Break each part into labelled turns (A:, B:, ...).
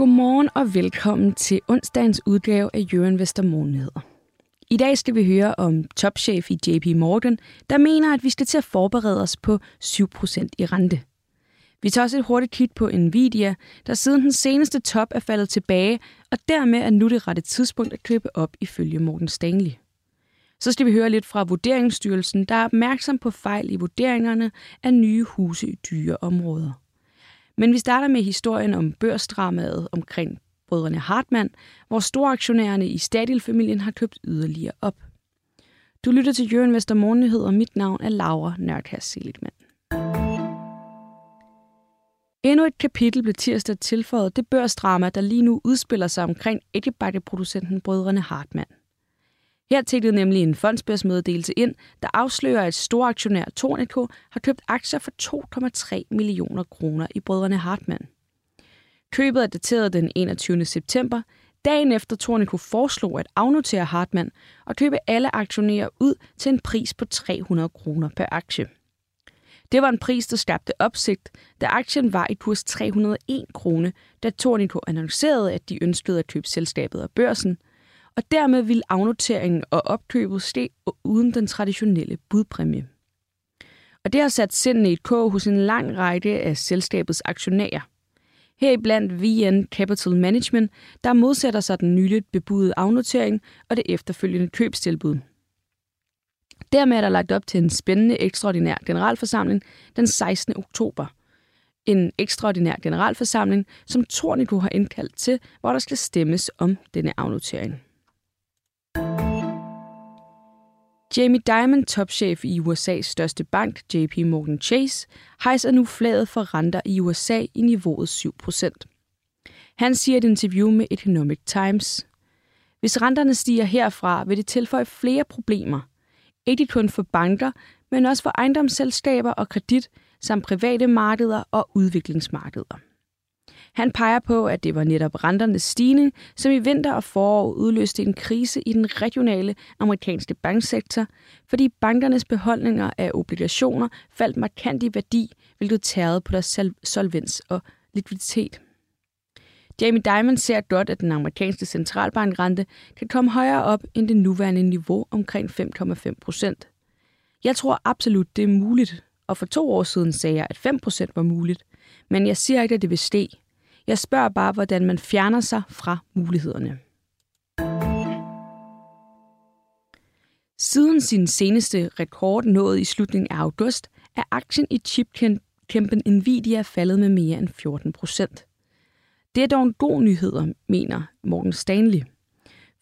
A: Godmorgen og velkommen til onsdagens udgave af Jørgen Vestermorgenheder. I dag skal vi høre om topchef i JP Morgan, der mener, at vi skal til at forberede os på 7% i rente. Vi tager også et hurtigt kig på Nvidia, der siden den seneste top er faldet tilbage, og dermed er nu det rette tidspunkt at købe op ifølge Morgan Stanley. Så skal vi høre lidt fra Vurderingsstyrelsen, der er opmærksom på fejl i vurderingerne af nye huse i dyre områder. Men vi starter med historien om børsdramaet omkring brødrene Hartmann, hvor storaktionærerne i Stadil-familien har købt yderligere op. Du lytter til Jørgen Vester Morgenhed, og mit navn er Laura Nørkast Seligman. Endnu et kapitel blev tirsdag tilføjet det børsdrama, der lige nu udspiller sig omkring æggebakkeproducenten Brødrene Hartmann. Her tækkede nemlig en fondsbørsmeddelelse ind, der afslører, at storaktionær Tornico har købt aktier for 2,3 millioner kroner i brødrene Hartmann. Købet er dateret den 21. september, dagen efter Tornico foreslog at afnotere Hartmann og købe alle aktionærer ud til en pris på 300 kroner per aktie. Det var en pris, der skabte opsigt, da aktien var i kurs 301 kroner, da Tornico annoncerede, at de ønskede at købe selskabet af børsen – og dermed ville afnoteringen og opkøbet ske uden den traditionelle budpræmie. Og det har sat sindene i et kog hos en lang række af selskabets aktionærer. Heriblandt VN Capital Management, der modsætter sig den nyligt bebudede afnotering og det efterfølgende købstilbud. Dermed er der lagt op til en spændende ekstraordinær generalforsamling den 16. oktober. En ekstraordinær generalforsamling, som Tornico har indkaldt til, hvor der skal stemmes om denne afnotering. Jamie Dimon, topchef i USA's største bank, JP Morgan Chase, hejser nu flaget for renter i USA i niveauet 7%. Han siger i et interview med Economic Times. Hvis renterne stiger herfra, vil det tilføje flere problemer. Ikke kun for banker, men også for ejendomsselskaber og kredit, samt private markeder og udviklingsmarkeder. Han peger på, at det var netop renternes stigning, som i vinter og forår udløste en krise i den regionale amerikanske banksektor, fordi bankernes beholdninger af obligationer faldt markant i værdi, hvilket tærede på deres solvens og likviditet. Jamie Dimon ser godt, at den amerikanske centralbankrente kan komme højere op end det nuværende niveau omkring 5,5 procent. Jeg tror absolut, det er muligt, og for to år siden sagde jeg, at 5 procent var muligt, men jeg siger ikke, at det vil ske. Jeg spørger bare, hvordan man fjerner sig fra mulighederne. Siden sin seneste rekord nået i slutningen af august, er aktien i chipkæmpen Nvidia faldet med mere end 14 procent. Det er dog en god nyhed, mener Morgan Stanley.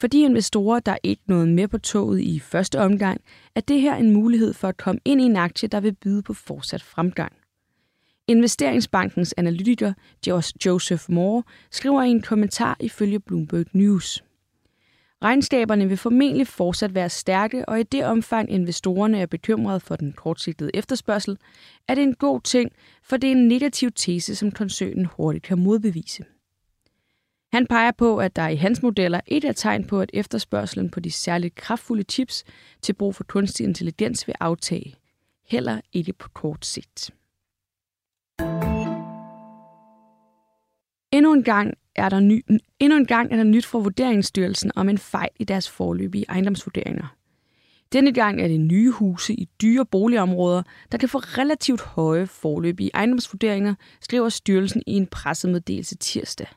A: For de investorer, der ikke nåede med på toget i første omgang, er det her en mulighed for at komme ind i en aktie, der vil byde på fortsat fremgang. Investeringsbankens analytiker Joseph Moore skriver i en kommentar ifølge Bloomberg News. Regnskaberne vil formentlig fortsat være stærke, og i det omfang investorerne er bekymrede for den kortsigtede efterspørgsel, er det en god ting, for det er en negativ tese, som koncernen hurtigt kan modbevise. Han peger på, at der i hans modeller ikke er tegn på, at efterspørgselen på de særligt kraftfulde chips til brug for kunstig intelligens vil aftage. Heller ikke på kort sigt. Endnu en gang er der, ny, endnu en gang er der nyt fra Vurderingsstyrelsen om en fejl i deres forløbige ejendomsvurderinger. Denne gang er det nye huse i dyre boligområder, der kan få relativt høje forløbige ejendomsvurderinger, skriver styrelsen i en pressemeddelelse tirsdag.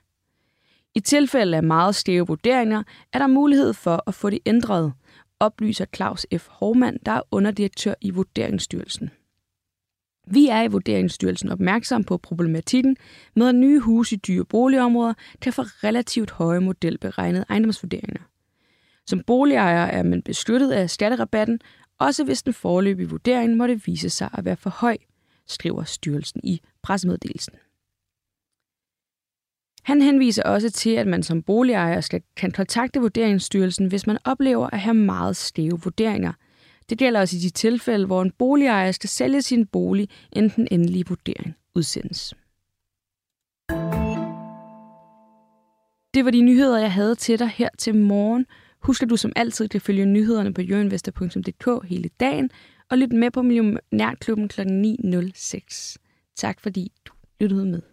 A: I tilfælde af meget skæve vurderinger er der mulighed for at få det ændret, oplyser Claus F. Hormann, der er underdirektør i Vurderingsstyrelsen. Vi er i Vurderingsstyrelsen opmærksom på problematikken med, at nye huse i dyre boligområder kan få relativt høje modelberegnede ejendomsvurderinger. Som boligejer er man beskyttet af skatterabatten, også hvis den forløbige vurdering måtte vise sig at være for høj, skriver styrelsen i pressemeddelelsen. Han henviser også til, at man som boligejer skal, kan kontakte Vurderingsstyrelsen, hvis man oplever at have meget skæve vurderinger – det gælder også i de tilfælde, hvor en boligejer skal sælge sin bolig, inden den endelige vurdering udsendes. Det var de nyheder, jeg havde til dig her til morgen. Husk, at du som altid kan følge nyhederne på jørinvestor.dk hele dagen, og lytte med på Millionærklubben kl. 9.06. Tak fordi du lyttede med.